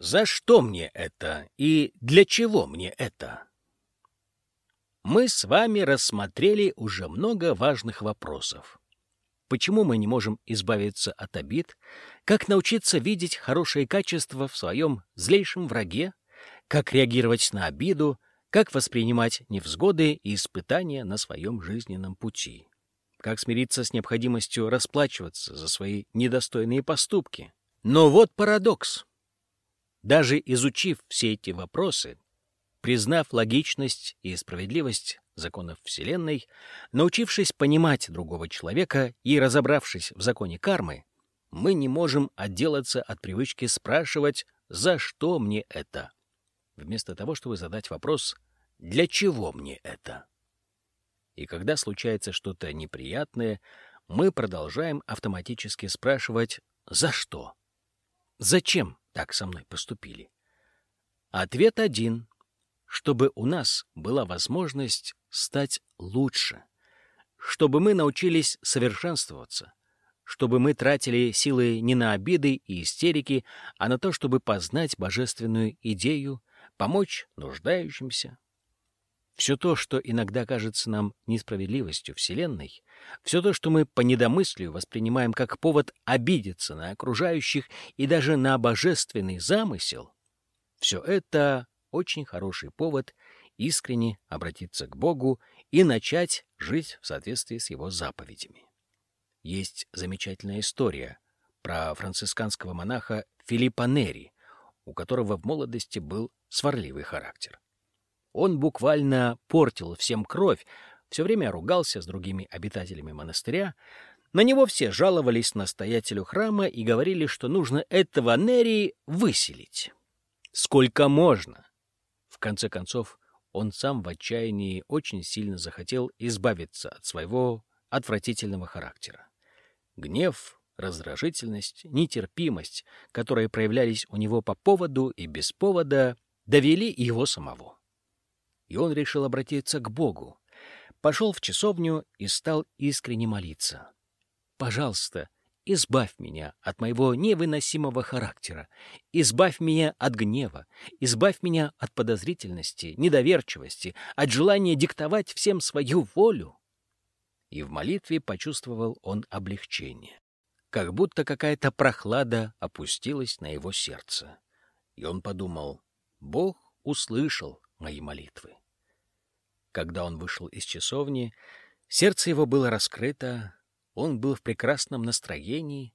За что мне это и для чего мне это? Мы с вами рассмотрели уже много важных вопросов. Почему мы не можем избавиться от обид? Как научиться видеть хорошие качества в своем злейшем враге? Как реагировать на обиду? Как воспринимать невзгоды и испытания на своем жизненном пути? Как смириться с необходимостью расплачиваться за свои недостойные поступки? Но вот парадокс. Даже изучив все эти вопросы, признав логичность и справедливость законов Вселенной, научившись понимать другого человека и разобравшись в законе кармы, мы не можем отделаться от привычки спрашивать «За что мне это?», вместо того, чтобы задать вопрос «Для чего мне это?». И когда случается что-то неприятное, мы продолжаем автоматически спрашивать «За что?». Зачем так со мной поступили? Ответ один чтобы у нас была возможность стать лучше, чтобы мы научились совершенствоваться, чтобы мы тратили силы не на обиды и истерики, а на то, чтобы познать божественную идею, помочь нуждающимся. Все то, что иногда кажется нам несправедливостью Вселенной, все то, что мы по недомыслию воспринимаем как повод обидеться на окружающих и даже на божественный замысел, все это очень хороший повод искренне обратиться к Богу и начать жить в соответствии с Его заповедями. Есть замечательная история про францисканского монаха Филиппа Нери, у которого в молодости был сварливый характер. Он буквально портил всем кровь, все время ругался с другими обитателями монастыря, на него все жаловались настоятелю храма и говорили, что нужно этого Нери выселить. Сколько можно? В конце концов, он сам в отчаянии очень сильно захотел избавиться от своего отвратительного характера. Гнев, раздражительность, нетерпимость, которые проявлялись у него по поводу и без повода, довели его самого. И он решил обратиться к Богу, пошел в часовню и стал искренне молиться. «Пожалуйста, Избавь меня от моего невыносимого характера. Избавь меня от гнева. Избавь меня от подозрительности, недоверчивости, от желания диктовать всем свою волю. И в молитве почувствовал он облегчение. Как будто какая-то прохлада опустилась на его сердце. И он подумал, Бог услышал мои молитвы. Когда он вышел из часовни, сердце его было раскрыто, он был в прекрасном настроении.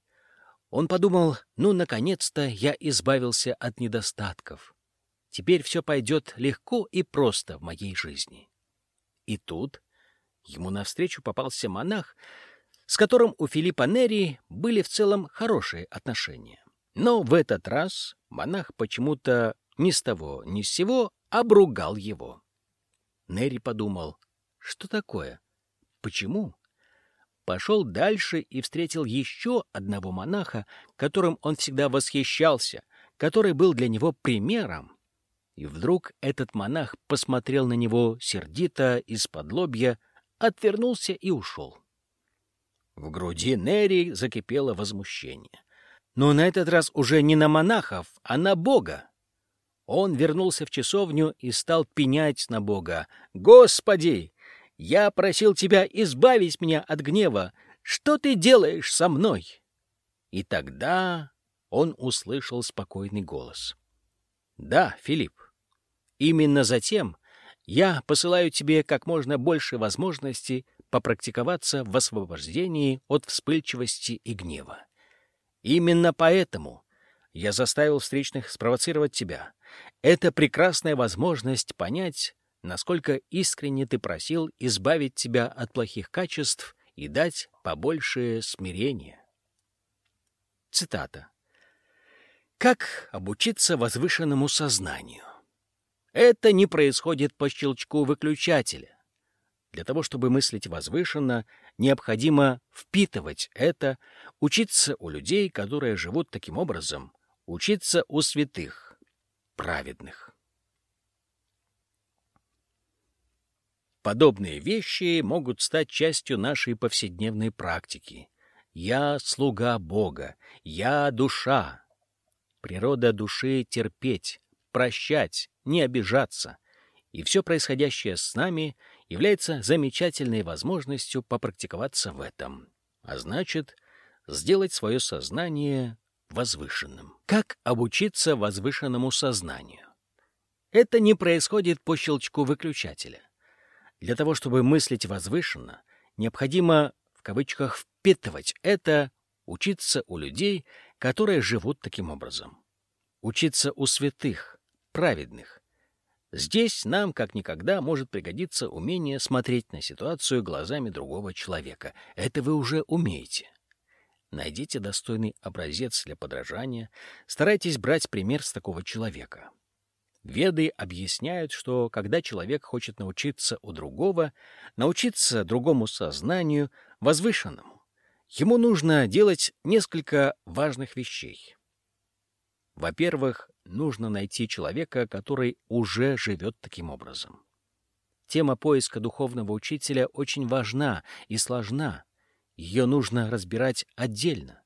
Он подумал, ну, наконец-то я избавился от недостатков. Теперь все пойдет легко и просто в моей жизни. И тут ему навстречу попался монах, с которым у Филиппа Нери были в целом хорошие отношения. Но в этот раз монах почему-то ни с того ни с сего обругал его. Нери подумал, что такое? Почему? пошел дальше и встретил еще одного монаха, которым он всегда восхищался, который был для него примером. И вдруг этот монах посмотрел на него сердито, из-под лобья, отвернулся и ушел. В груди Нери закипело возмущение. Но на этот раз уже не на монахов, а на Бога. Он вернулся в часовню и стал пенять на Бога. «Господи, я просил тебя избавить меня от гнева. Что ты делаешь со мной?» И тогда он услышал спокойный голос. «Да, Филипп, именно затем я посылаю тебе как можно больше возможностей попрактиковаться в освобождении от вспыльчивости и гнева. Именно поэтому я заставил встречных спровоцировать тебя. Это прекрасная возможность понять, насколько искренне ты просил избавить тебя от плохих качеств и дать побольше смирения. Цитата. Как обучиться возвышенному сознанию? Это не происходит по щелчку выключателя. Для того, чтобы мыслить возвышенно, необходимо впитывать это, учиться у людей, которые живут таким образом, учиться у святых, праведных. Подобные вещи могут стать частью нашей повседневной практики. «Я — слуга Бога», «Я — душа». Природа души — терпеть, прощать, не обижаться. И все происходящее с нами является замечательной возможностью попрактиковаться в этом. А значит, сделать свое сознание возвышенным. Как обучиться возвышенному сознанию? Это не происходит по щелчку выключателя. Для того, чтобы мыслить возвышенно, необходимо, в кавычках, «впитывать» это, учиться у людей, которые живут таким образом. Учиться у святых, праведных. Здесь нам, как никогда, может пригодиться умение смотреть на ситуацию глазами другого человека. Это вы уже умеете. Найдите достойный образец для подражания, старайтесь брать пример с такого человека. Веды объясняют, что когда человек хочет научиться у другого, научиться другому сознанию, возвышенному, ему нужно делать несколько важных вещей. Во-первых, нужно найти человека, который уже живет таким образом. Тема поиска духовного учителя очень важна и сложна. Ее нужно разбирать отдельно.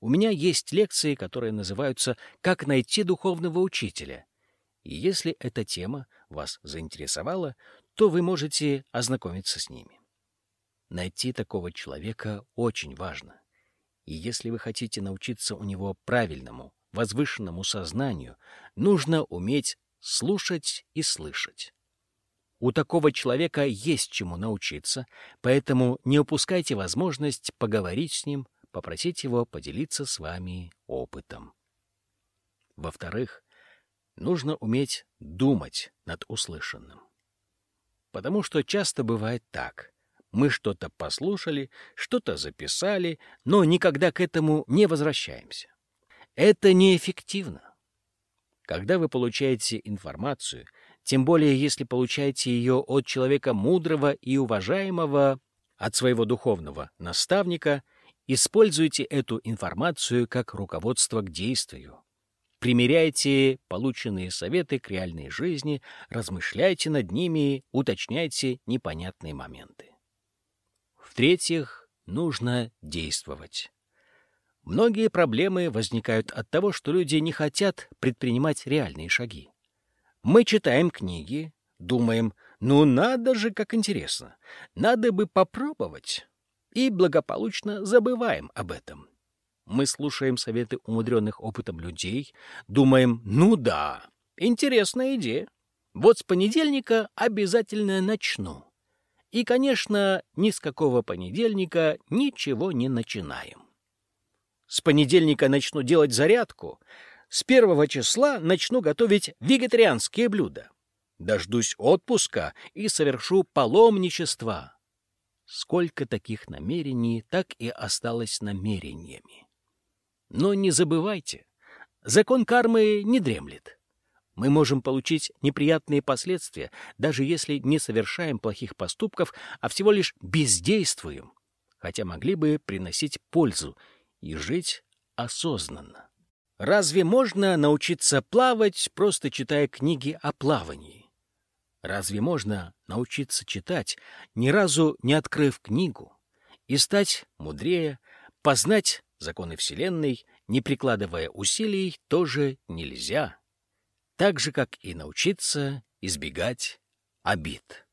У меня есть лекции, которые называются «Как найти духовного учителя», и если эта тема вас заинтересовала, то вы можете ознакомиться с ними. Найти такого человека очень важно. И если вы хотите научиться у него правильному, возвышенному сознанию, нужно уметь слушать и слышать. У такого человека есть чему научиться, поэтому не упускайте возможность поговорить с ним, попросить его поделиться с вами опытом. Во-вторых, нужно уметь думать над услышанным. Потому что часто бывает так. Мы что-то послушали, что-то записали, но никогда к этому не возвращаемся. Это неэффективно. Когда вы получаете информацию, тем более если получаете ее от человека мудрого и уважаемого, от своего духовного наставника, используйте эту информацию как руководство к действию. Примеряйте полученные советы к реальной жизни, размышляйте над ними, уточняйте непонятные моменты. В-третьих, нужно действовать. Многие проблемы возникают от того, что люди не хотят предпринимать реальные шаги. Мы читаем книги, думаем, ну надо же, как интересно, надо бы попробовать, и благополучно забываем об этом. Мы слушаем советы умудренных опытом людей, думаем, ну да, интересная идея. Вот с понедельника обязательно начну. И, конечно, ни с какого понедельника ничего не начинаем. С понедельника начну делать зарядку, с первого числа начну готовить вегетарианские блюда. Дождусь отпуска и совершу паломничество. Сколько таких намерений так и осталось намерениями. Но не забывайте, закон кармы не дремлет. Мы можем получить неприятные последствия, даже если не совершаем плохих поступков, а всего лишь бездействуем, хотя могли бы приносить пользу и жить осознанно. Разве можно научиться плавать, просто читая книги о плавании? Разве можно научиться читать, ни разу не открыв книгу, и стать мудрее, познать законы Вселенной, не прикладывая усилий, тоже нельзя. Так же, как и научиться избегать обид.